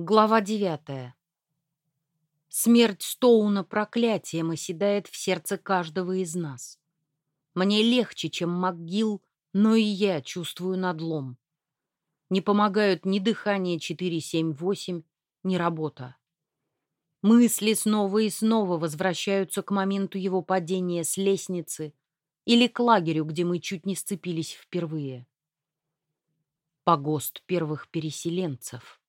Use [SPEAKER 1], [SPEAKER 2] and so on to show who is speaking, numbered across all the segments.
[SPEAKER 1] Глава девятая. Смерть Стоуна проклятием оседает в сердце каждого из нас. Мне легче, чем МакГилл, но и я чувствую надлом. Не помогают ни дыхание 478, ни работа. Мысли снова и снова возвращаются к моменту его падения с лестницы или к лагерю, где мы чуть не сцепились впервые. Погост первых переселенцев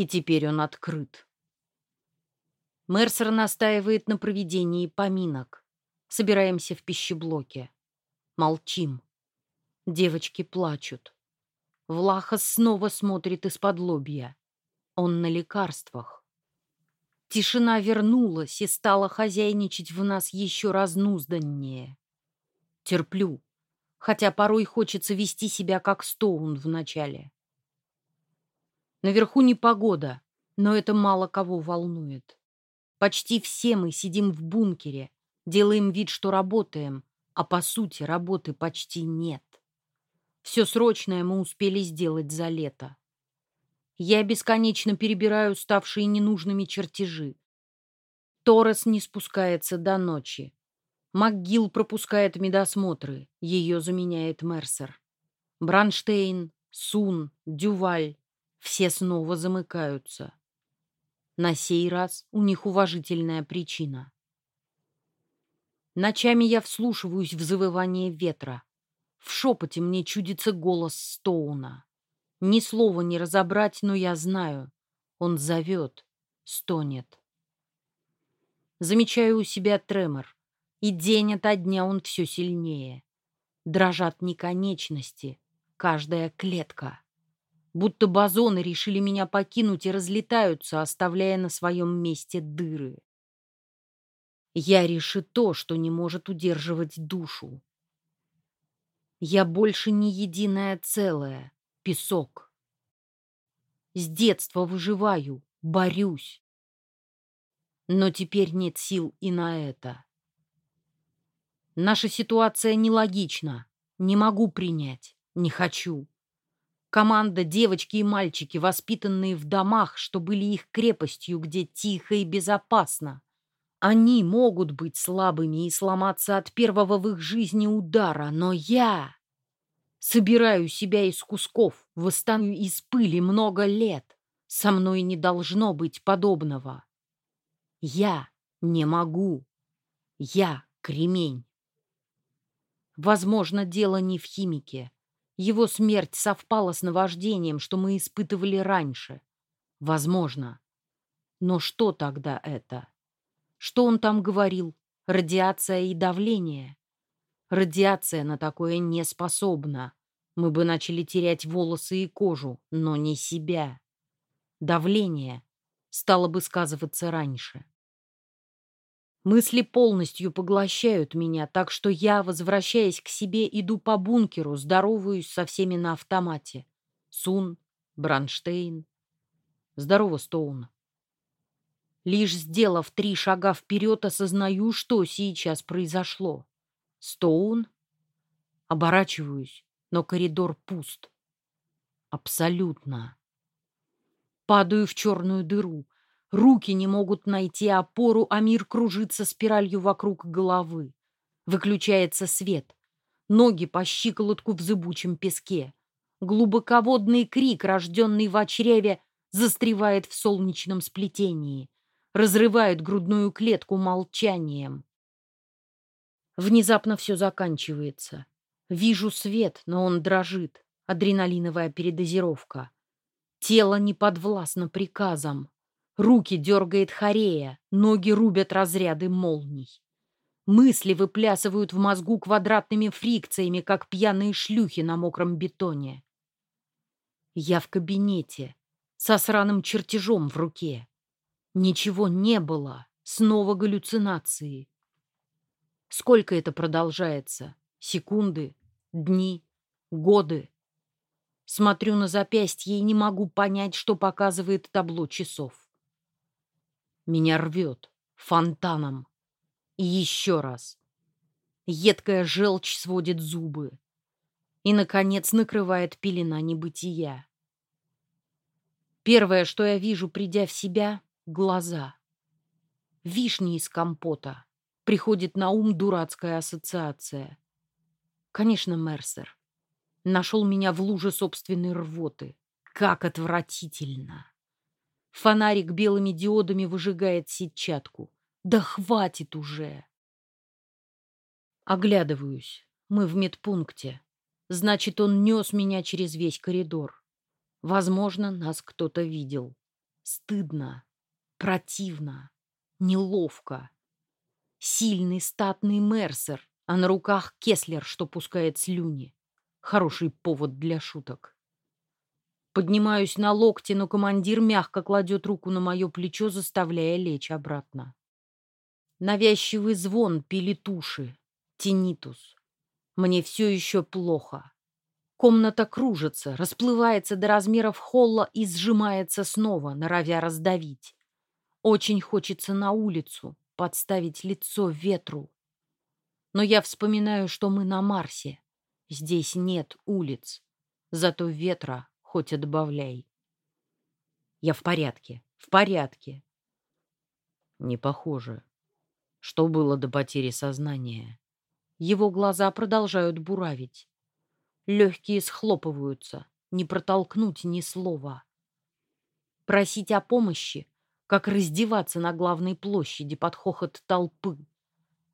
[SPEAKER 1] и теперь он открыт. Мерсер настаивает на проведении поминок. Собираемся в пищеблоке. Молчим. Девочки плачут. Влахас снова смотрит из-под лобья. Он на лекарствах. Тишина вернулась и стала хозяйничать в нас еще разнузданнее. Терплю, хотя порой хочется вести себя как Стоун в начале. Наверху непогода, но это мало кого волнует. Почти все мы сидим в бункере, делаем вид, что работаем, а по сути работы почти нет. Все срочное мы успели сделать за лето. Я бесконечно перебираю ставшие ненужными чертежи. Торрес не спускается до ночи. МакГилл пропускает медосмотры, ее заменяет Мерсер. Бранштейн, Сун, Дюваль, все снова замыкаются. На сей раз у них уважительная причина. Ночами я вслушиваюсь в завывание ветра. В шепоте мне чудится голос Стоуна. Ни слова не разобрать, но я знаю. Он зовет, стонет. Замечаю у себя тремор, и день ото дня он все сильнее. Дрожат не конечности, каждая клетка будто бозоны решили меня покинуть и разлетаются, оставляя на своем месте дыры. Я решето, что не может удерживать душу. Я больше не единое целое, песок. С детства выживаю, борюсь. Но теперь нет сил и на это. Наша ситуация нелогична. Не могу принять, не хочу. Команда девочки и мальчики, воспитанные в домах, что были их крепостью, где тихо и безопасно. Они могут быть слабыми и сломаться от первого в их жизни удара, но я собираю себя из кусков, восстану из пыли много лет. Со мной не должно быть подобного. Я не могу. Я кремень. Возможно, дело не в химике. Его смерть совпала с наваждением, что мы испытывали раньше. Возможно. Но что тогда это? Что он там говорил? Радиация и давление? Радиация на такое не способна. Мы бы начали терять волосы и кожу, но не себя. Давление стало бы сказываться раньше. Мысли полностью поглощают меня, так что я, возвращаясь к себе, иду по бункеру, здороваюсь со всеми на автомате. Сун, Бранштейн. Здорово, Стоун. Лишь сделав три шага вперед, осознаю, что сейчас произошло. Стоун? Оборачиваюсь, но коридор пуст. Абсолютно. Падаю в черную дыру. Руки не могут найти опору, а мир кружится спиралью вокруг головы. Выключается свет. Ноги по щиколотку в зыбучем песке. Глубоководный крик, рожденный в чреве, застревает в солнечном сплетении. Разрывает грудную клетку молчанием. Внезапно все заканчивается. Вижу свет, но он дрожит. Адреналиновая передозировка. Тело не подвластно приказам. Руки дергает хорея, ноги рубят разряды молний. Мысли выплясывают в мозгу квадратными фрикциями, как пьяные шлюхи на мокром бетоне. Я в кабинете, со сраным чертежом в руке. Ничего не было, снова галлюцинации. Сколько это продолжается? Секунды, дни, годы? Смотрю на запястье и не могу понять, что показывает табло часов. Меня рвет. Фонтаном. И еще раз. Едкая желчь сводит зубы. И, наконец, накрывает пелена небытия. Первое, что я вижу, придя в себя — глаза. Вишни из компота. Приходит на ум дурацкая ассоциация. Конечно, Мерсер. Нашел меня в луже собственной рвоты. Как отвратительно! Фонарик белыми диодами выжигает сетчатку. Да хватит уже! Оглядываюсь. Мы в медпункте. Значит, он нес меня через весь коридор. Возможно, нас кто-то видел. Стыдно, противно, неловко. Сильный статный Мерсер, а на руках Кеслер, что пускает слюни. Хороший повод для шуток. Поднимаюсь на локте, но командир мягко кладет руку на мое плечо, заставляя лечь обратно. Навязчивый звон пилит уши. Тинитус. Мне все еще плохо. Комната кружится, расплывается до размеров холла и сжимается снова, норовя раздавить. Очень хочется на улицу, подставить лицо ветру. Но я вспоминаю, что мы на Марсе. Здесь нет улиц, зато ветра хоть отбавляй. Я в порядке, в порядке. Не похоже. Что было до потери сознания? Его глаза продолжают буравить. Легкие схлопываются, не протолкнуть ни слова. Просить о помощи, как раздеваться на главной площади под хохот толпы.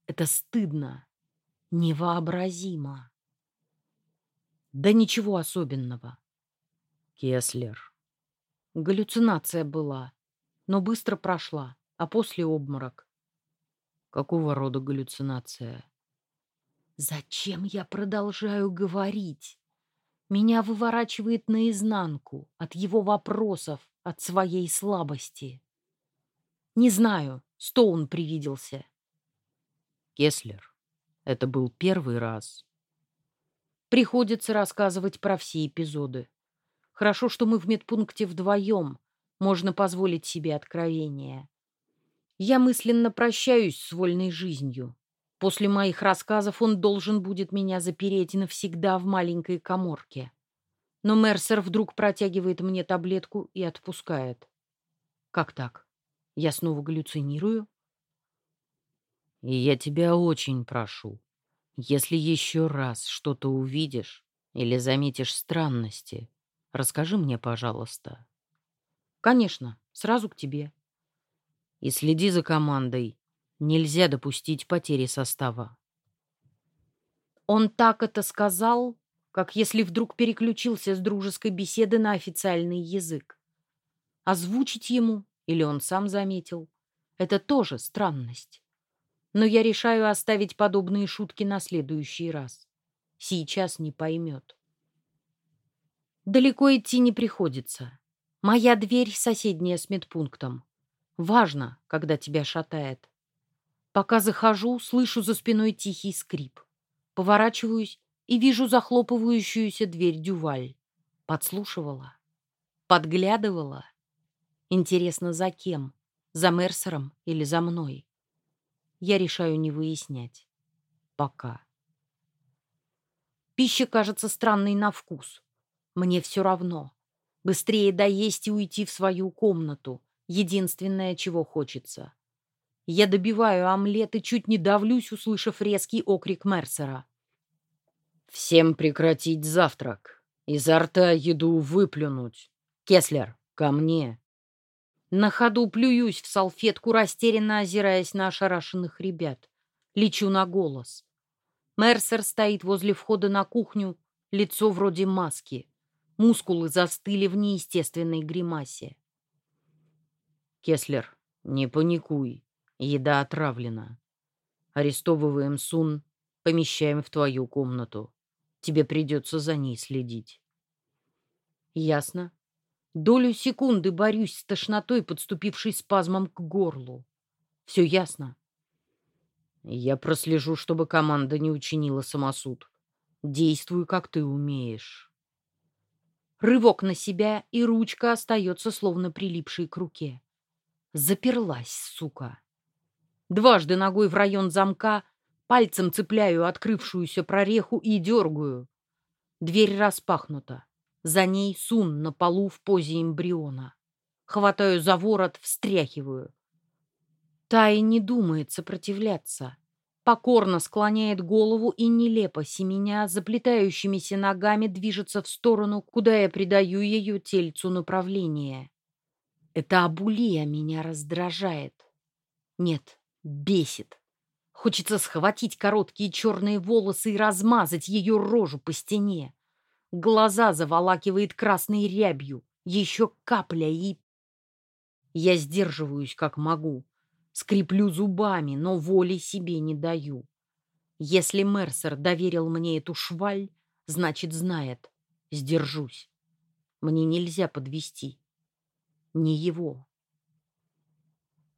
[SPEAKER 1] Это стыдно, невообразимо. Да ничего особенного. Кеслер. Галлюцинация была, но быстро прошла, а после обморок. Какого рода галлюцинация? Зачем я продолжаю говорить? Меня выворачивает наизнанку от его вопросов, от своей слабости. Не знаю, Стоун привиделся. Кеслер, это был первый раз. Приходится рассказывать про все эпизоды. Хорошо, что мы в медпункте вдвоем. Можно позволить себе откровение. Я мысленно прощаюсь с вольной жизнью. После моих рассказов он должен будет меня запереть навсегда в маленькой коморке. Но Мерсер вдруг протягивает мне таблетку и отпускает. Как так? Я снова галлюцинирую? И я тебя очень прошу, если еще раз что-то увидишь или заметишь странности, Расскажи мне, пожалуйста. Конечно, сразу к тебе. И следи за командой. Нельзя допустить потери состава. Он так это сказал, как если вдруг переключился с дружеской беседы на официальный язык. Озвучить ему, или он сам заметил, это тоже странность. Но я решаю оставить подобные шутки на следующий раз. Сейчас не поймет. Далеко идти не приходится. Моя дверь соседняя с медпунктом. Важно, когда тебя шатает. Пока захожу, слышу за спиной тихий скрип. Поворачиваюсь и вижу захлопывающуюся дверь Дюваль. Подслушивала. Подглядывала. Интересно, за кем? За Мерсером или за мной? Я решаю не выяснять. Пока. Пища кажется странной на вкус. Мне все равно. Быстрее доесть и уйти в свою комнату. Единственное, чего хочется. Я добиваю омлет и чуть не давлюсь, услышав резкий окрик Мерсера. «Всем прекратить завтрак. Изо рта еду выплюнуть. Кеслер, ко мне!» На ходу плююсь в салфетку, растерянно озираясь на ошарашенных ребят. Лечу на голос. Мерсер стоит возле входа на кухню, лицо вроде маски. Мускулы застыли в неестественной гримасе. «Кеслер, не паникуй. Еда отравлена. Арестовываем Сун, помещаем в твою комнату. Тебе придется за ней следить». «Ясно. Долю секунды борюсь с тошнотой, подступившей спазмом к горлу. Все ясно. Я прослежу, чтобы команда не учинила самосуд. Действуй, как ты умеешь». Рывок на себя, и ручка остается словно прилипшей к руке. Заперлась, сука. Дважды ногой в район замка, пальцем цепляю открывшуюся прореху и дергаю. Дверь распахнута. За ней сун на полу в позе эмбриона. Хватаю за ворот, встряхиваю. Та и не думает сопротивляться. Покорно склоняет голову и нелепо семеня заплетающимися ногами движется в сторону, куда я придаю ее тельцу направление. Это Абулия меня раздражает. Нет, бесит. Хочется схватить короткие черные волосы и размазать ее рожу по стене. Глаза заволакивает красной рябью. Еще капля и... Я сдерживаюсь, как могу. Скреплю зубами, но воли себе не даю. Если Мерсер доверил мне эту шваль, значит, знает. Сдержусь. Мне нельзя подвести. Не его.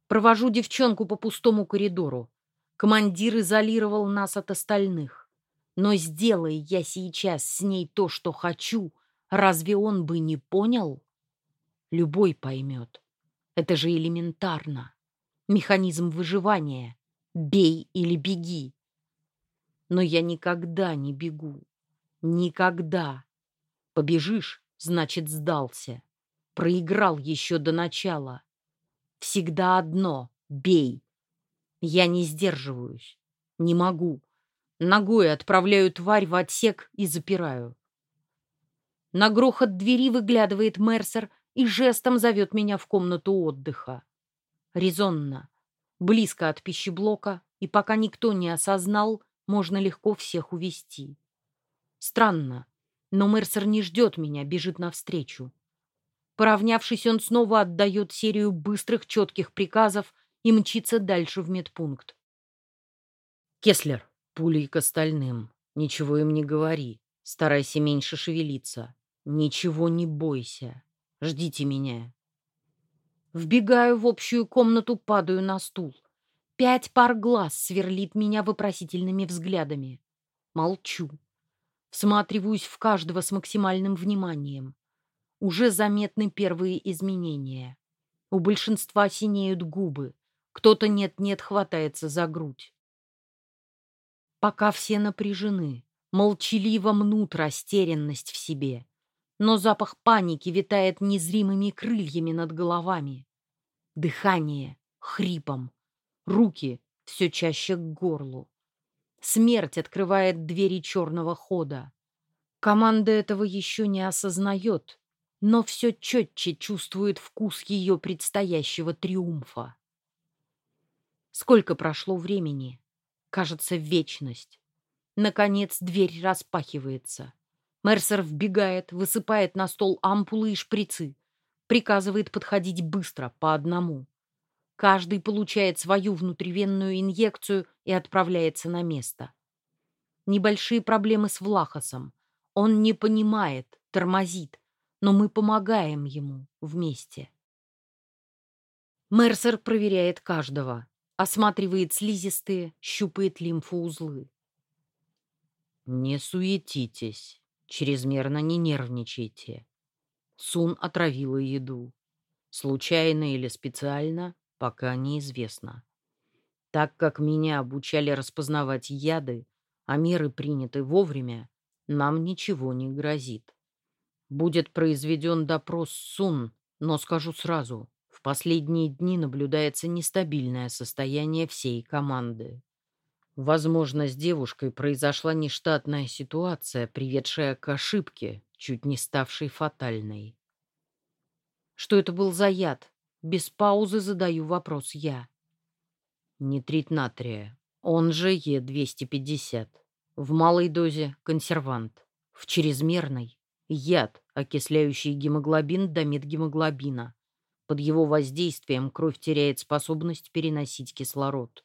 [SPEAKER 1] Провожу девчонку по пустому коридору. Командир изолировал нас от остальных. Но сделай я сейчас с ней то, что хочу, разве он бы не понял? Любой поймет. Это же элементарно механизм выживания. Бей или беги. Но я никогда не бегу. Никогда. Побежишь, значит, сдался. Проиграл еще до начала. Всегда одно — бей. Я не сдерживаюсь. Не могу. Ногой отправляю тварь в отсек и запираю. На грохот двери выглядывает Мерсер и жестом зовет меня в комнату отдыха резонно, близко от пищеблока, и пока никто не осознал, можно легко всех увести. Странно, но Мерсер не ждет меня, бежит навстречу. Поравнявшись, он снова отдает серию быстрых, четких приказов и мчится дальше в медпункт. «Кеслер, пулей к остальным. Ничего им не говори. Старайся меньше шевелиться. Ничего не бойся. Ждите меня. Вбегаю в общую комнату, падаю на стул. Пять пар глаз сверлит меня вопросительными взглядами. Молчу. Всматриваюсь в каждого с максимальным вниманием. Уже заметны первые изменения. У большинства синеют губы. Кто-то нет-нет хватается за грудь. Пока все напряжены, молчаливо мнут растерянность в себе но запах паники витает незримыми крыльями над головами. Дыхание хрипом, руки все чаще к горлу. Смерть открывает двери черного хода. Команда этого еще не осознает, но все четче чувствует вкус ее предстоящего триумфа. Сколько прошло времени? Кажется, вечность. Наконец дверь распахивается. Мерсер вбегает, высыпает на стол ампулы и шприцы. Приказывает подходить быстро, по одному. Каждый получает свою внутривенную инъекцию и отправляется на место. Небольшие проблемы с Влахосом. Он не понимает, тормозит, но мы помогаем ему вместе. Мерсер проверяет каждого, осматривает слизистые, щупает лимфоузлы. «Не суетитесь», Чрезмерно не нервничайте. Сун отравила еду. Случайно или специально, пока неизвестно. Так как меня обучали распознавать яды, а меры приняты вовремя, нам ничего не грозит. Будет произведен допрос Сун, но скажу сразу, в последние дни наблюдается нестабильное состояние всей команды. Возможно, с девушкой произошла нештатная ситуация, приведшая к ошибке, чуть не ставшей фатальной. Что это был за яд? Без паузы задаю вопрос я. Нитрит натрия, он же Е250. В малой дозе консервант. В чрезмерной яд, окисляющий гемоглобин до медгемоглобина. Под его воздействием кровь теряет способность переносить кислород.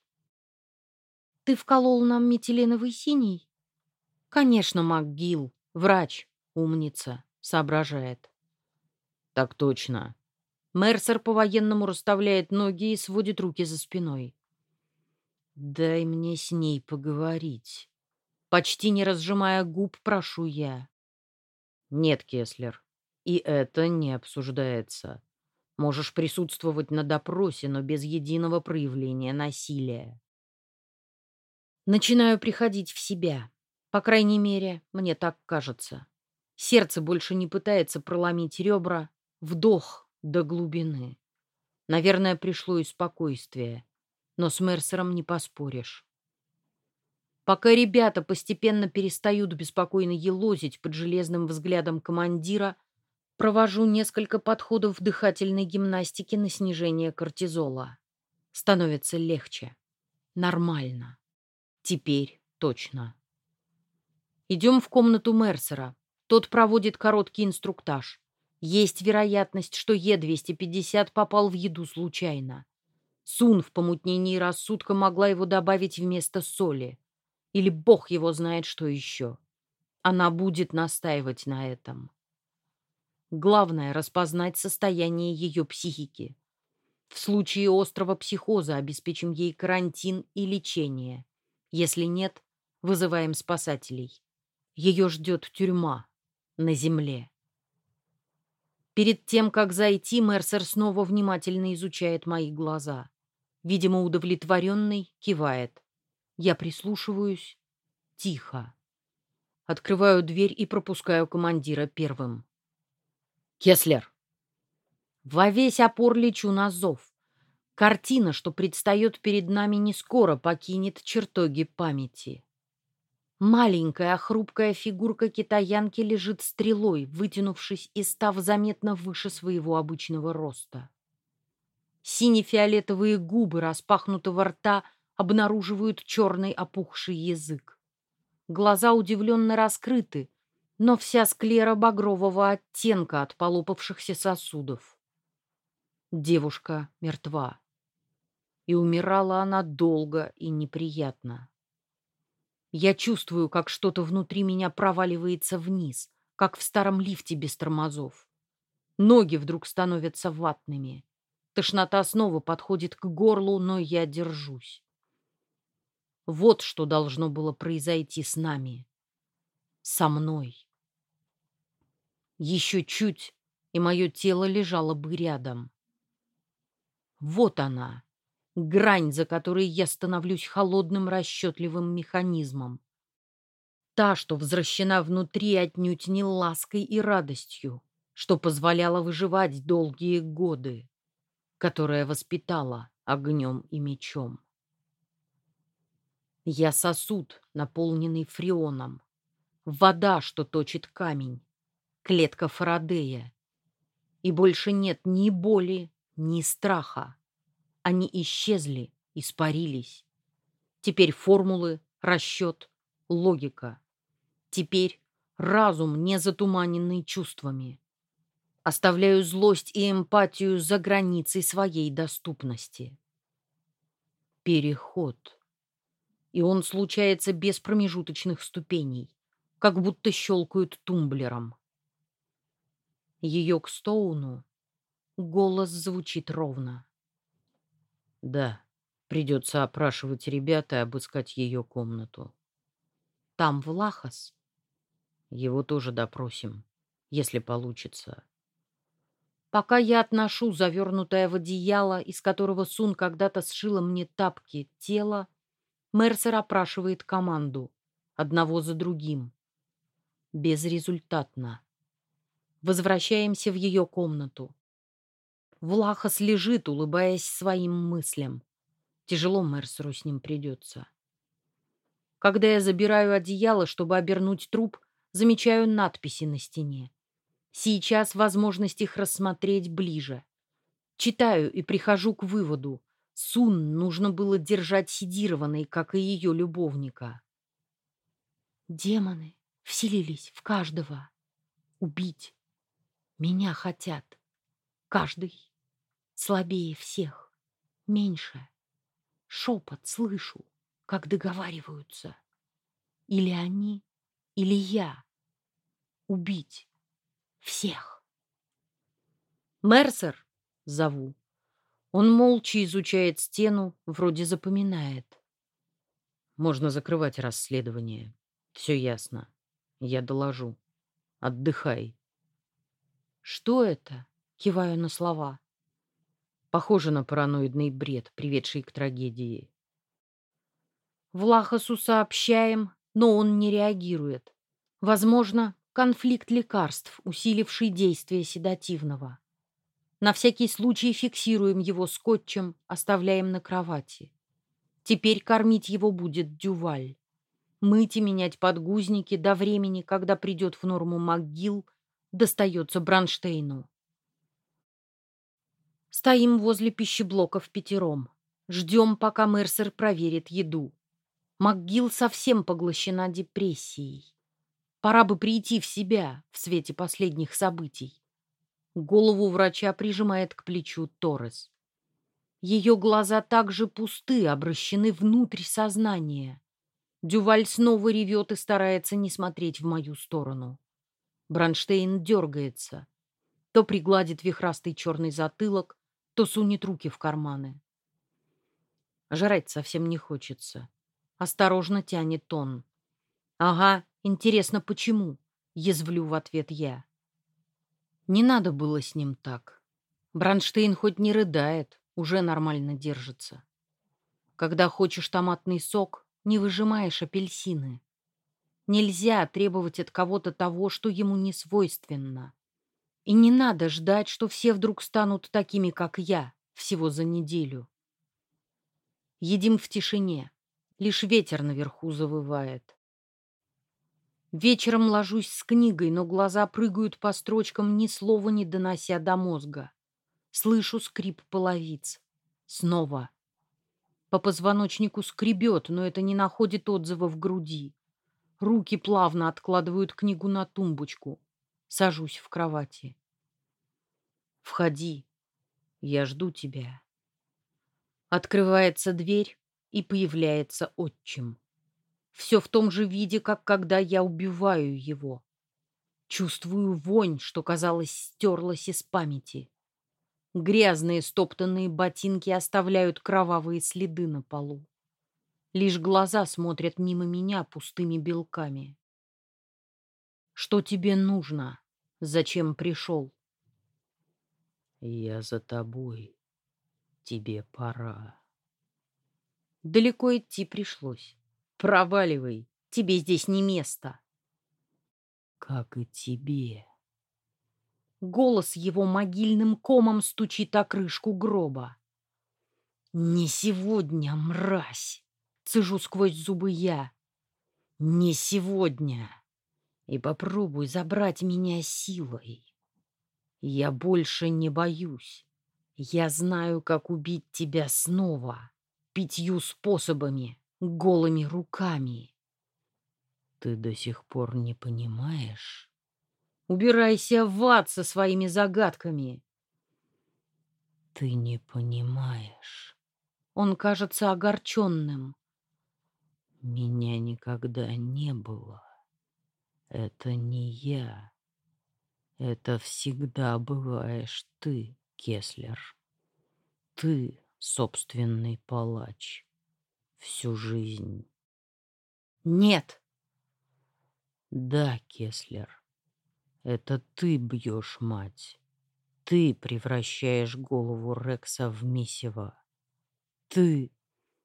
[SPEAKER 1] Ты вколол нам метиленовый синий? Конечно, МакГилл, врач, умница, соображает. Так точно. Мерсер по-военному расставляет ноги и сводит руки за спиной. Дай мне с ней поговорить. Почти не разжимая губ, прошу я. Нет, Кеслер, и это не обсуждается. Можешь присутствовать на допросе, но без единого проявления насилия. Начинаю приходить в себя. По крайней мере, мне так кажется. Сердце больше не пытается проломить ребра. Вдох, До глубины. Наверное, пришло и спокойствие. Но с Мерсером не поспоришь. Пока ребята постепенно перестают беспокойно елозить под железным взглядом командира, провожу несколько подходов дыхательной гимнастики на снижение кортизола. Становится легче. Нормально. Теперь точно. Идем в комнату Мерсера. Тот проводит короткий инструктаж. Есть вероятность, что Е-250 попал в еду случайно. Сун в помутнении рассудка могла его добавить вместо соли. Или бог его знает, что еще. Она будет настаивать на этом. Главное — распознать состояние ее психики. В случае острого психоза обеспечим ей карантин и лечение. Если нет, вызываем спасателей. Ее ждет тюрьма на земле. Перед тем, как зайти, Мерсер снова внимательно изучает мои глаза. Видимо, удовлетворенный, кивает. Я прислушиваюсь. Тихо. Открываю дверь и пропускаю командира первым. «Кеслер!» Во весь опор лечу на зов. Картина, что предстает перед нами, не скоро покинет чертоги памяти. Маленькая хрупкая фигурка китаянки лежит стрелой, вытянувшись и став заметно выше своего обычного роста. Сине-фиолетовые губы распахнутого рта обнаруживают черный опухший язык. Глаза удивленно раскрыты, но вся склера багрового оттенка от полопавшихся сосудов. Девушка мертва. И умирала она долго и неприятно. Я чувствую, как что-то внутри меня проваливается вниз, как в старом лифте без тормозов. Ноги вдруг становятся ватными. Тошнота снова подходит к горлу, но я держусь. Вот что должно было произойти с нами. Со мной. Еще чуть, и мое тело лежало бы рядом. Вот она, грань, за которой я становлюсь холодным расчетливым механизмом. Та, что возвращена внутри отнюдь не лаской и радостью, что позволяла выживать долгие годы, которая воспитала огнем и мечом. Я сосуд, наполненный фреоном. Вода, что точит камень. Клетка Фарадея. И больше нет ни боли, ни страха. Они исчезли, испарились. Теперь формулы, расчет, логика. Теперь разум, не затуманенный чувствами. Оставляю злость и эмпатию за границей своей доступности. Переход и он случается без промежуточных ступеней, как будто щелкают тумблером. Ее к Стоуну голос звучит ровно. Да, придется опрашивать ребят и обыскать ее комнату. Там Влахос. Его тоже допросим, если получится. Пока я отношу завернутое в одеяло, из которого Сун когда-то сшила мне тапки, тело, Мерсер опрашивает команду, одного за другим. Безрезультатно. Возвращаемся в ее комнату. Влахос лежит, улыбаясь своим мыслям. Тяжело Мерсеру с ним придется. Когда я забираю одеяло, чтобы обернуть труп, замечаю надписи на стене. Сейчас возможность их рассмотреть ближе. Читаю и прихожу к выводу. Сун нужно было держать седированной, как и ее любовника. Демоны вселились в каждого. Убить. Меня хотят. Каждый. Слабее всех. Меньше. Шепот слышу, как договариваются. Или они, или я. Убить. Всех. Мерсер, зову. Он молча изучает стену, вроде запоминает. Можно закрывать расследование. Все ясно. Я доложу. Отдыхай. Что это? Киваю на слова. Похоже на параноидный бред, приведший к трагедии. Влахасу сообщаем, но он не реагирует. Возможно, конфликт лекарств, усиливший действие седативного. На всякий случай фиксируем его скотчем, оставляем на кровати. Теперь кормить его будет Дюваль. Мыть и менять подгузники до времени, когда придет в норму МакГилл, достается Бранштейну. Стоим возле пищеблока в пятером. Ждем, пока Мерсер проверит еду. МакГилл совсем поглощена депрессией. Пора бы прийти в себя в свете последних событий. Голову врача прижимает к плечу Торрес. Ее глаза также пусты, обращены внутрь сознания. Дюваль снова ревет и старается не смотреть в мою сторону. Бронштейн дергается. То пригладит вихрастый черный затылок, то сунет руки в карманы. Жрать совсем не хочется. Осторожно тянет он. «Ага, интересно, почему?» — язвлю в ответ я. Не надо было с ним так. Бронштейн хоть не рыдает, уже нормально держится. Когда хочешь томатный сок, не выжимаешь апельсины. Нельзя требовать от кого-то того, что ему не свойственно. И не надо ждать, что все вдруг станут такими, как я, всего за неделю. Едим в тишине. Лишь ветер наверху завывает. Вечером ложусь с книгой, но глаза прыгают по строчкам, ни слова не донося до мозга. Слышу скрип половиц. Снова. По позвоночнику скребет, но это не находит отзыва в груди. Руки плавно откладывают книгу на тумбочку. Сажусь в кровати. «Входи. Я жду тебя». Открывается дверь, и появляется отчим. Все в том же виде, как когда я убиваю его. Чувствую вонь, что, казалось, стерлась из памяти. Грязные стоптанные ботинки оставляют кровавые следы на полу. Лишь глаза смотрят мимо меня пустыми белками. Что тебе нужно? Зачем пришел?
[SPEAKER 2] Я за тобой. Тебе пора.
[SPEAKER 1] Далеко идти пришлось. Проваливай, тебе здесь не место.
[SPEAKER 2] Как и тебе.
[SPEAKER 1] Голос его могильным комом стучит о крышку гроба. «Не сегодня, мразь!» — цежу сквозь зубы я. «Не сегодня!» И попробуй забрать меня силой. Я больше не боюсь. Я знаю, как убить тебя снова пятью способами, голыми руками.
[SPEAKER 2] Ты до сих пор не понимаешь?
[SPEAKER 1] Убирайся в ад со своими загадками.
[SPEAKER 2] Ты не понимаешь.
[SPEAKER 1] Он кажется огорченным.
[SPEAKER 2] Меня никогда не было. Это не я. Это всегда бываешь ты, Кеслер. Ты собственный палач. Всю жизнь.
[SPEAKER 1] Нет.
[SPEAKER 2] Да, Кеслер. Это ты бьешь мать. Ты превращаешь голову Рекса в месиво. Ты...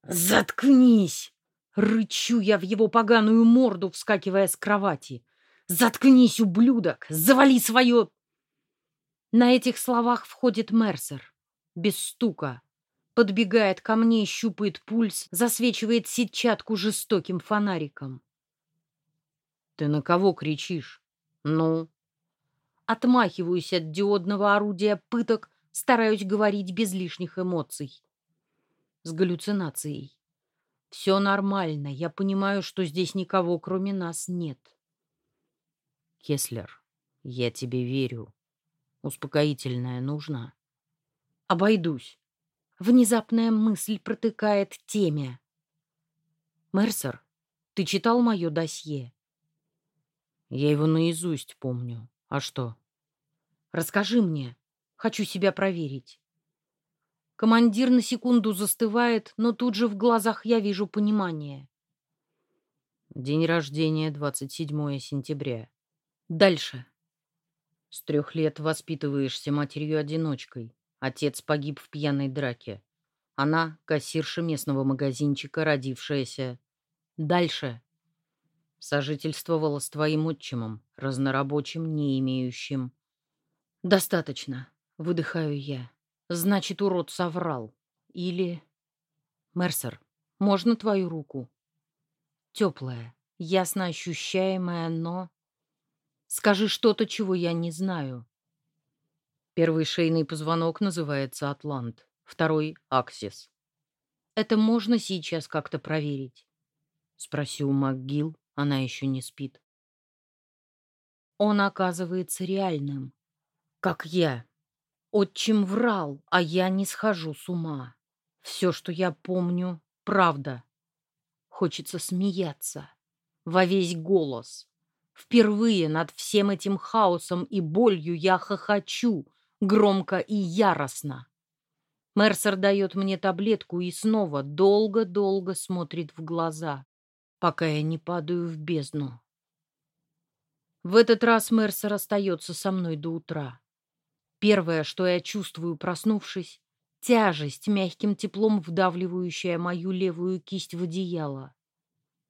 [SPEAKER 1] Заткнись! Рычу я в его поганую морду, вскакивая с кровати. Заткнись, ублюдок! Завали свое... На этих словах входит Мерсер. Без стука подбегает ко мне, щупает пульс, засвечивает сетчатку жестоким фонариком. «Ты на кого кричишь? Ну?» Отмахиваюсь от диодного орудия пыток, стараюсь говорить без лишних эмоций. С галлюцинацией. Все нормально, я понимаю, что здесь никого, кроме нас, нет.
[SPEAKER 2] Кеслер, я тебе верю. Успокоительное нужно?
[SPEAKER 1] Обойдусь. Внезапная мысль протыкает теме. «Мерсер, ты читал мое досье?»
[SPEAKER 2] «Я его наизусть помню. А что?»
[SPEAKER 1] «Расскажи мне. Хочу себя проверить». Командир на секунду застывает, но тут же в глазах я вижу понимание.
[SPEAKER 2] День рождения 27 сентября.
[SPEAKER 1] Дальше.
[SPEAKER 2] С трех лет воспитываешься матерью-одиночкой. Отец погиб в пьяной драке. Она — кассирша местного магазинчика, родившаяся. Дальше. Сожительствовала с твоим отчимом, разнорабочим, не имеющим.
[SPEAKER 1] Достаточно. Выдыхаю я. Значит, урод соврал. Или... Мерсер, можно твою руку? Теплая, ясно ощущаемая, но... Скажи что-то, чего я не знаю. Первый шейный позвонок называется атлант, второй — аксис. Это можно сейчас как-то проверить? Спроси у МакГилл, она еще не спит. Он оказывается реальным, как я. Отчим врал, а я не схожу с ума. Все, что я помню, правда. Хочется смеяться во весь голос. Впервые над всем этим хаосом и болью я хохочу, громко и яростно. Мерсер дает мне таблетку и снова долго-долго смотрит в глаза, пока я не падаю в бездну. В этот раз Мерсер остается со мной до утра. Первое, что я чувствую, проснувшись, тяжесть, мягким теплом вдавливающая мою левую кисть в одеяло.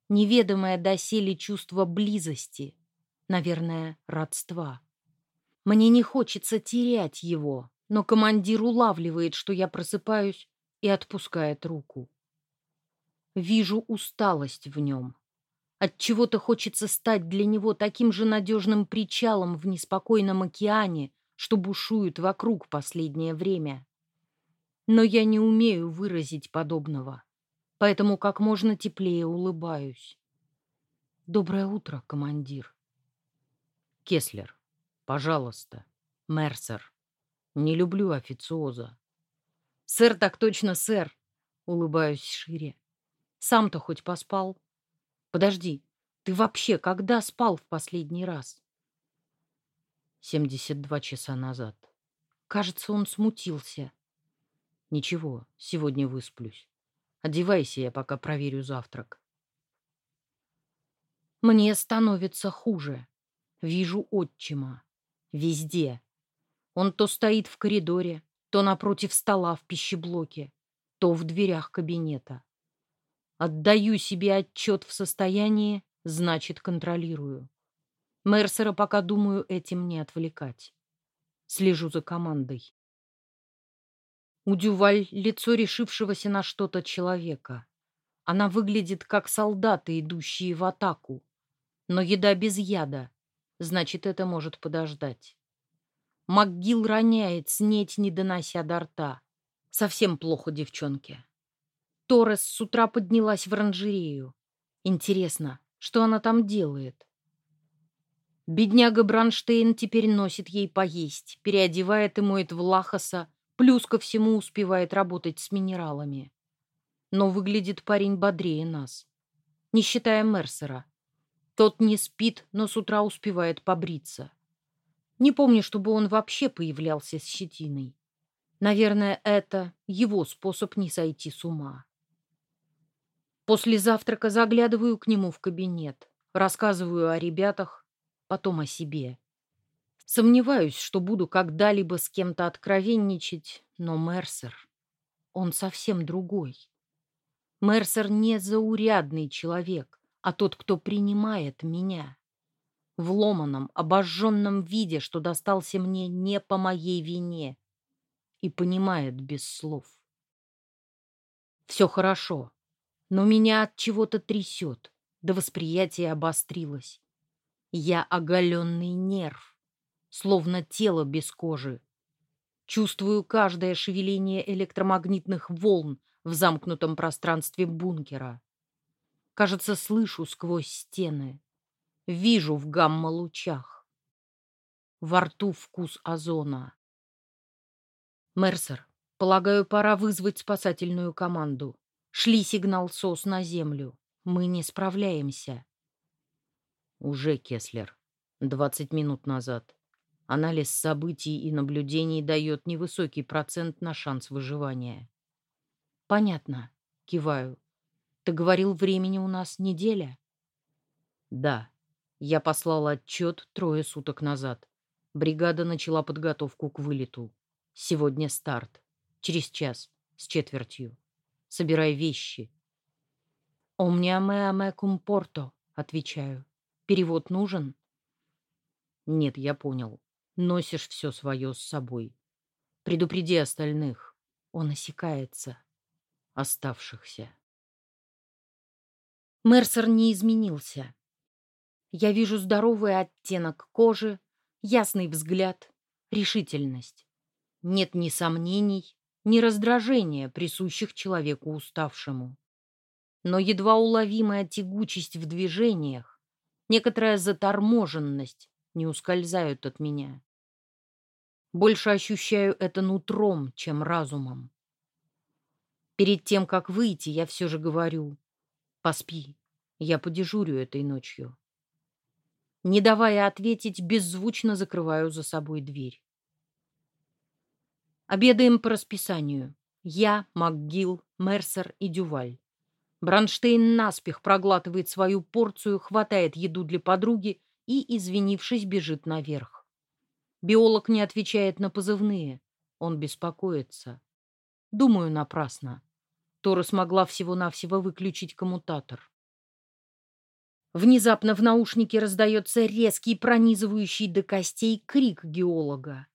[SPEAKER 1] Неведомое доселе чувство близости, наверное, родства. Мне не хочется терять его, но командир улавливает, что я просыпаюсь, и отпускает руку. Вижу усталость в нем. От чего то хочется стать для него таким же надежным причалом в неспокойном океане, что бушует вокруг последнее время. Но я не умею выразить подобного, поэтому как можно теплее улыбаюсь. Доброе утро, командир. Кеслер, пожалуйста. Мерсер. Не люблю официоза. Сэр, так точно, сэр. Улыбаюсь шире. Сам-то хоть поспал? Подожди, ты вообще когда спал в последний раз? 72 часа назад. Кажется, он смутился. Ничего, сегодня высплюсь. Одевайся, я пока проверю завтрак. Мне становится хуже. Вижу отчима. Везде. Он то стоит в коридоре, то напротив стола в пищеблоке, то в дверях кабинета. Отдаю себе отчет в состоянии, значит, контролирую. Мерсера пока думаю этим не отвлекать. Слежу за командой. У Дюваль лицо решившегося на что-то человека. Она выглядит как солдаты, идущие в атаку. Но еда без яда, Значит, это может подождать. МакГилл роняет, снеть не донося до рта. Совсем плохо девчонке. Торрес с утра поднялась в оранжерею. Интересно, что она там делает? Бедняга Бранштейн теперь носит ей поесть, переодевает и моет в лахаса, плюс ко всему успевает работать с минералами. Но выглядит парень бодрее нас. Не считая Мерсера, тот не спит, но с утра успевает побриться. Не помню, чтобы он вообще появлялся с щетиной. Наверное, это его способ не сойти с ума. После завтрака заглядываю к нему в кабинет, рассказываю о ребятах, потом о себе. Сомневаюсь, что буду когда-либо с кем-то откровенничать, но Мерсер, он совсем другой. Мерсер не заурядный человек а тот, кто принимает меня. В ломаном, обожженном виде, что достался мне не по моей вине. И понимает без слов. Все хорошо, но меня от чего-то трясет, до восприятия обострилось. Я оголенный нерв, словно тело без кожи. Чувствую каждое шевеление электромагнитных волн в замкнутом пространстве бункера. Кажется, слышу сквозь стены. Вижу в гамма-лучах. Во рту вкус озона. Мерсер, полагаю, пора вызвать спасательную команду. Шли сигнал СОС на землю. Мы не справляемся. Уже, Кеслер. Двадцать минут назад. Анализ событий и наблюдений дает невысокий процент на шанс выживания. Понятно. Киваю. Ты говорил, времени у нас неделя? Да. Я послал отчет трое суток назад. Бригада начала подготовку к вылету. Сегодня старт. Через час. С четвертью. Собирай вещи. «Омниаме аме кумпорто», — отвечаю. «Перевод нужен?» «Нет, я понял. Носишь все свое с собой.
[SPEAKER 2] Предупреди остальных.
[SPEAKER 1] Он осекается.
[SPEAKER 2] Оставшихся.
[SPEAKER 1] Мерсер не изменился. Я вижу здоровый оттенок кожи, ясный взгляд, решительность. Нет ни сомнений, ни раздражения, присущих человеку уставшему. Но едва уловимая тягучесть в движениях, некоторая заторможенность не ускользают от меня. Больше ощущаю это нутром, чем разумом. Перед тем, как выйти, я все же говорю «Поспи, я подежурю этой ночью». Не давая ответить, беззвучно закрываю за собой дверь. Обедаем по расписанию. Я, МакГилл, Мерсер и Дюваль. Бронштейн наспех проглатывает свою порцию, хватает еду для подруги и, извинившись, бежит наверх. Биолог не отвечает на позывные. Он беспокоится. Думаю, напрасно. Тора смогла всего-навсего выключить коммутатор. Внезапно в наушнике раздается резкий, пронизывающий до костей крик геолога.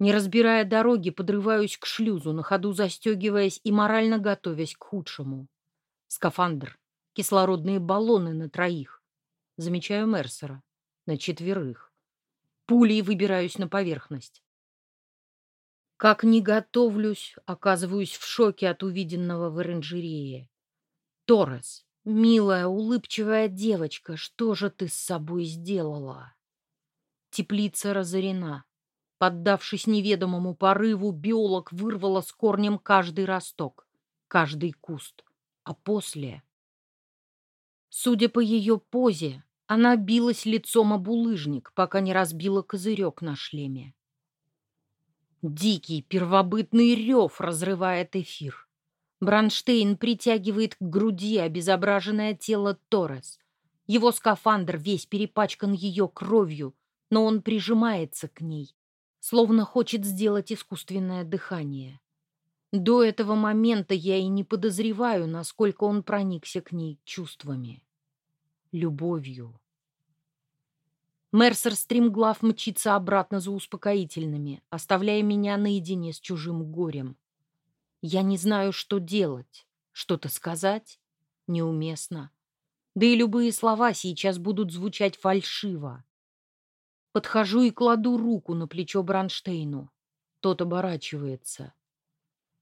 [SPEAKER 1] Не разбирая дороги, подрываюсь к шлюзу, на ходу застегиваясь и морально готовясь к худшему. Скафандр, кислородные баллоны на троих. Замечаю Мерсера. На четверых. Пулей выбираюсь на поверхность. Как не готовлюсь, оказываюсь в шоке от увиденного в оранжерее. Торрес, «Милая, улыбчивая девочка, что же ты с собой сделала?» Теплица разорена. Поддавшись неведомому порыву, биолог вырвала с корнем каждый росток, каждый куст. А после... Судя по ее позе, она билась лицом об улыжник, пока не разбила козырек на шлеме. Дикий первобытный рев разрывает эфир. Бронштейн притягивает к груди обезображенное тело Торрес. Его скафандр весь перепачкан ее кровью, но он прижимается к ней, словно хочет сделать искусственное дыхание. До этого момента я и не подозреваю, насколько он проникся к ней чувствами. Любовью. Мерсер стремглав мчится обратно за успокоительными, оставляя меня наедине с чужим горем. Я не знаю, что делать. Что-то сказать? Неуместно. Да и любые слова сейчас будут звучать фальшиво. Подхожу и кладу руку на плечо Бронштейну. Тот оборачивается.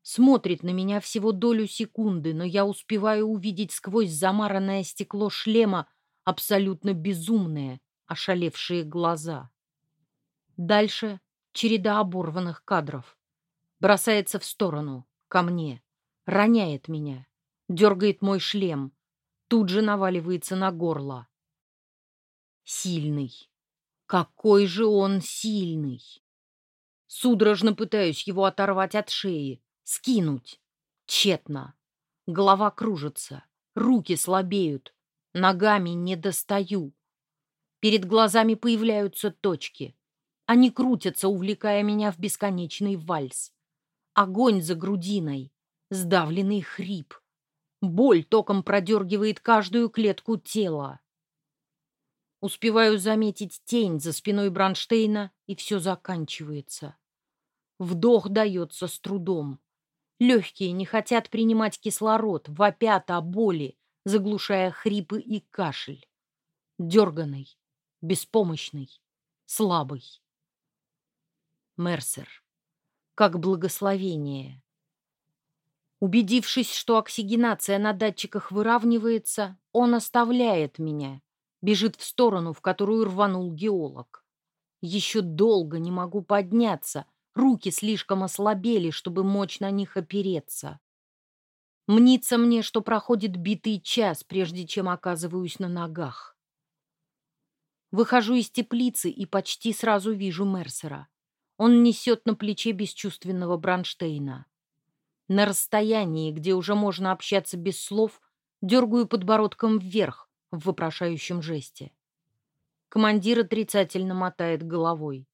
[SPEAKER 1] Смотрит на меня всего долю секунды, но я успеваю увидеть сквозь замаранное стекло шлема абсолютно безумные, ошалевшие глаза. Дальше череда оборванных кадров. Бросается в сторону ко мне, роняет меня, дергает мой шлем, тут же наваливается на горло. Сильный. Какой же он сильный! Судорожно пытаюсь его оторвать от шеи, скинуть. Тщетно. Голова кружится, руки слабеют, ногами не достаю. Перед глазами появляются точки. Они крутятся, увлекая меня в бесконечный вальс огонь за грудиной, сдавленный хрип. Боль током продергивает каждую клетку тела. Успеваю заметить тень за спиной Бронштейна, и все заканчивается. Вдох дается с трудом. Легкие не хотят принимать кислород, вопят о боли, заглушая хрипы и кашель. Дерганный, беспомощный, слабый. Мерсер как благословение. Убедившись, что оксигенация на датчиках выравнивается, он оставляет меня, бежит в сторону, в которую рванул геолог. Еще долго не могу подняться, руки слишком ослабели, чтобы мочь на них опереться. Мнится мне, что проходит битый час, прежде чем оказываюсь на ногах. Выхожу из теплицы и почти сразу вижу Мерсера. Он несет на плече бесчувственного Бронштейна. На расстоянии, где уже можно общаться без слов, дергаю подбородком вверх в вопрошающем жесте. Командир отрицательно мотает головой.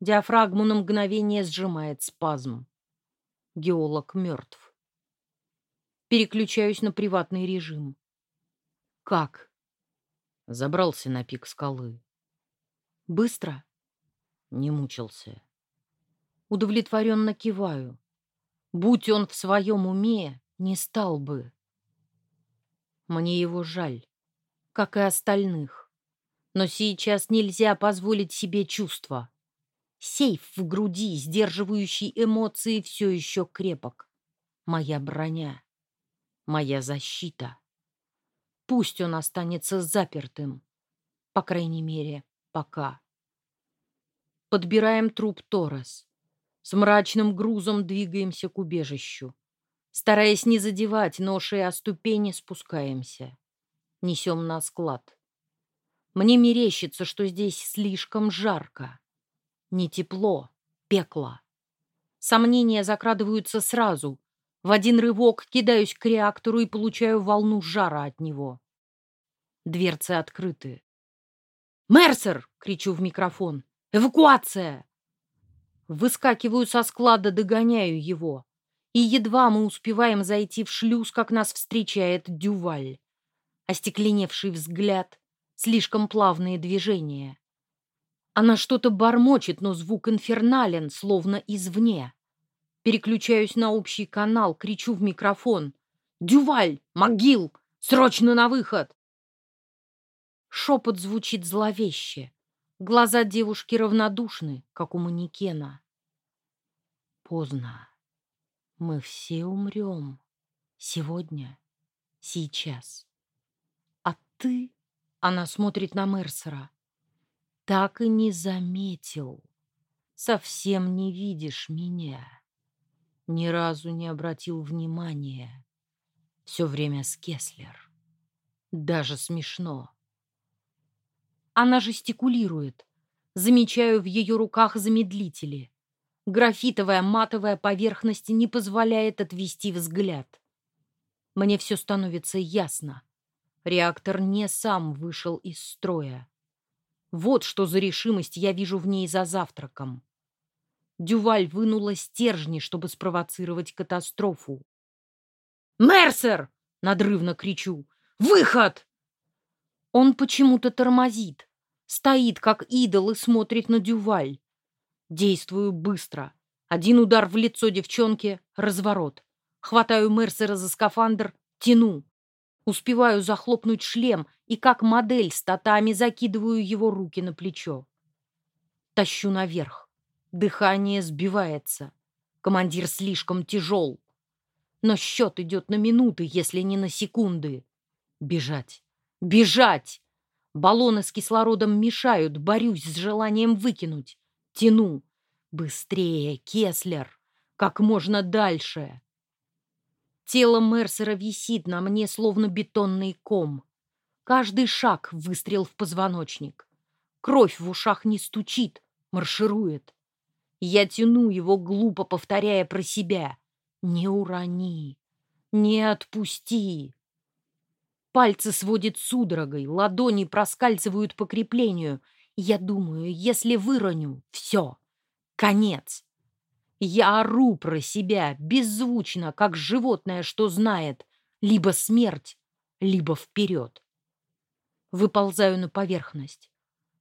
[SPEAKER 1] Диафрагму на мгновение сжимает спазм. Геолог мертв. Переключаюсь на приватный режим. Как?
[SPEAKER 2] Забрался на пик скалы.
[SPEAKER 1] Быстро?
[SPEAKER 2] Не мучился.
[SPEAKER 1] Удовлетворенно киваю. Будь он в своем уме, не стал бы. Мне его жаль, как и остальных. Но сейчас нельзя позволить себе чувства. Сейф в груди, сдерживающий эмоции, все еще крепок. Моя броня, моя защита. Пусть он останется запертым. По крайней мере, пока. Подбираем труп Торос. С мрачным грузом двигаемся к убежищу. Стараясь не задевать ноши о ступени, спускаемся. Несем на склад. Мне мерещится, что здесь слишком жарко. Не тепло, пекло. Сомнения закрадываются сразу. В один рывок кидаюсь к реактору и получаю волну жара от него. Дверцы открыты. «Мерсер!» — кричу в микрофон. «Эвакуация!» Выскакиваю со склада, догоняю его. И едва мы успеваем зайти в шлюз, как нас встречает Дюваль. Остекленевший взгляд, слишком плавные движения. Она что-то бормочет, но звук инфернален, словно извне. Переключаюсь на общий канал, кричу в микрофон. «Дюваль! Могил! Срочно на выход!» Шепот звучит зловеще. Глаза девушки равнодушны, как у манекена. Поздно. Мы все умрем. Сегодня. Сейчас. А ты... Она смотрит на Мерсера. Так и не заметил. Совсем не видишь меня. Ни разу не обратил внимания. Все время с Кеслер. Даже смешно. Она жестикулирует. Замечаю в ее руках замедлители. Графитовая матовая поверхность не позволяет отвести взгляд. Мне все становится ясно. Реактор не сам вышел из строя. Вот что за решимость я вижу в ней за завтраком. Дюваль вынула стержни, чтобы спровоцировать катастрофу. «Мерсер!» — надрывно кричу. «Выход!» Он почему-то тормозит. Стоит, как идол, и смотрит на Дюваль. Действую быстро. Один удар в лицо девчонке — разворот. Хватаю Мерсера за скафандр, тяну. Успеваю захлопнуть шлем и, как модель с татами, закидываю его руки на плечо. Тащу наверх. Дыхание сбивается. Командир слишком тяжел. Но счет идет на минуты, если не на секунды. Бежать. Бежать! Баллоны с кислородом мешают, борюсь с желанием выкинуть. Тяну. Быстрее, Кеслер! Как можно дальше! Тело Мерсера висит на мне, словно бетонный ком. Каждый шаг — выстрел в позвоночник. Кровь в ушах не стучит, марширует. Я тяну его, глупо повторяя про себя. «Не урони! Не отпусти!» Пальцы сводит судорогой, ладони проскальзывают по креплению. Я думаю, если выроню, все, конец. Я ору про себя, беззвучно, как животное, что знает, либо смерть, либо вперед. Выползаю на поверхность.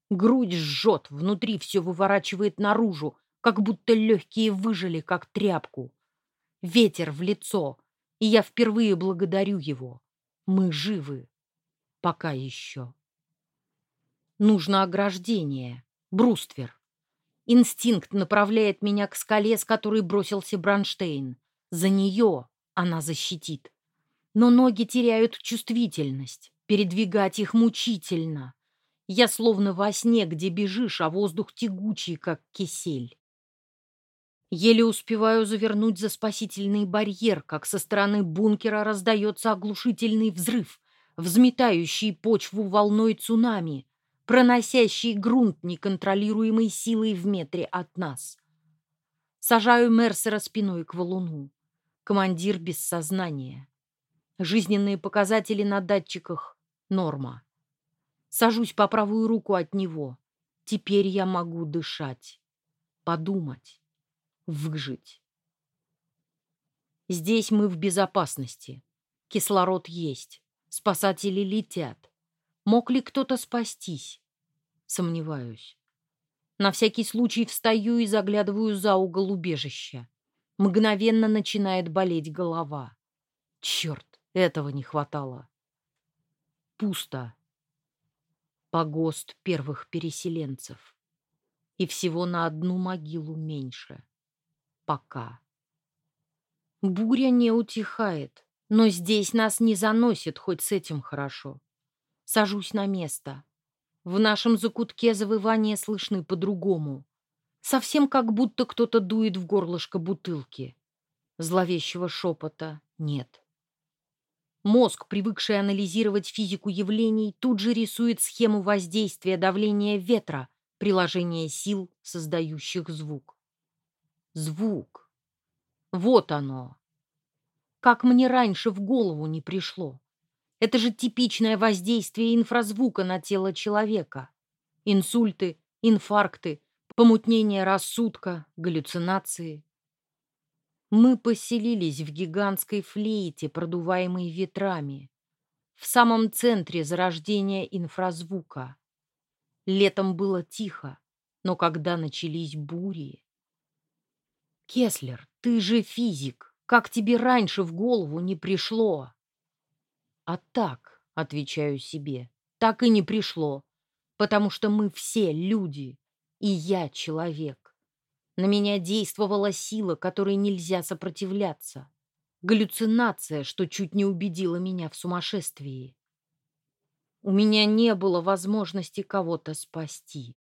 [SPEAKER 1] Грудь жжет, внутри все выворачивает наружу, как будто легкие выжили, как тряпку. Ветер в лицо, и я впервые благодарю его. Мы живы. Пока еще. Нужно ограждение. Бруствер. Инстинкт направляет меня к скале, с которой бросился Бронштейн. За нее она защитит. Но ноги теряют чувствительность. Передвигать их мучительно. Я словно во сне, где бежишь, а воздух тягучий, как кисель. Еле успеваю завернуть за спасительный барьер, как со стороны бункера раздается оглушительный взрыв, взметающий почву волной цунами, проносящий грунт неконтролируемой силой в метре от нас. Сажаю Мерсера спиной к валуну. Командир без сознания. Жизненные показатели на датчиках — норма. Сажусь по правую руку от него. Теперь я могу дышать, подумать выжить. Здесь мы в безопасности. Кислород есть. Спасатели летят. Мог ли кто-то спастись? Сомневаюсь. На всякий случай встаю и заглядываю за угол убежища. Мгновенно начинает болеть голова. Черт, этого не хватало. Пусто. Погост первых переселенцев. И всего на одну могилу меньше. Пока. Буря не утихает, но здесь нас не заносит, хоть с этим хорошо. Сажусь на место. В нашем закутке завывания слышны по-другому. Совсем как будто кто-то дует в горлышко бутылки. Зловещего шепота нет. Мозг, привыкший анализировать физику явлений, тут же рисует схему воздействия давления ветра, приложения сил, создающих звук. Звук. Вот оно. Как мне раньше в голову не пришло. Это же типичное воздействие инфразвука на тело человека. Инсульты, инфаркты, помутнение рассудка, галлюцинации. Мы поселились в гигантской флейте, продуваемой ветрами, в самом центре зарождения инфразвука. Летом было тихо, но когда начались бури... Кеслер, ты же физик. Как тебе раньше в голову не пришло? А так, отвечаю себе, так и не пришло, потому что мы все люди, и я человек. На меня действовала сила, которой нельзя сопротивляться. Галлюцинация, что чуть не убедила меня в сумасшествии. У меня не было возможности кого-то спасти,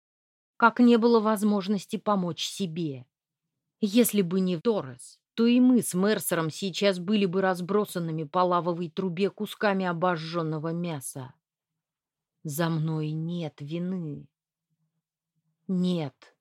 [SPEAKER 1] как не было возможности помочь себе. Если бы не Торрес, то и мы с Мерсером сейчас были бы разбросанными по лавовой трубе кусками обожженного мяса. За мной нет вины. Нет.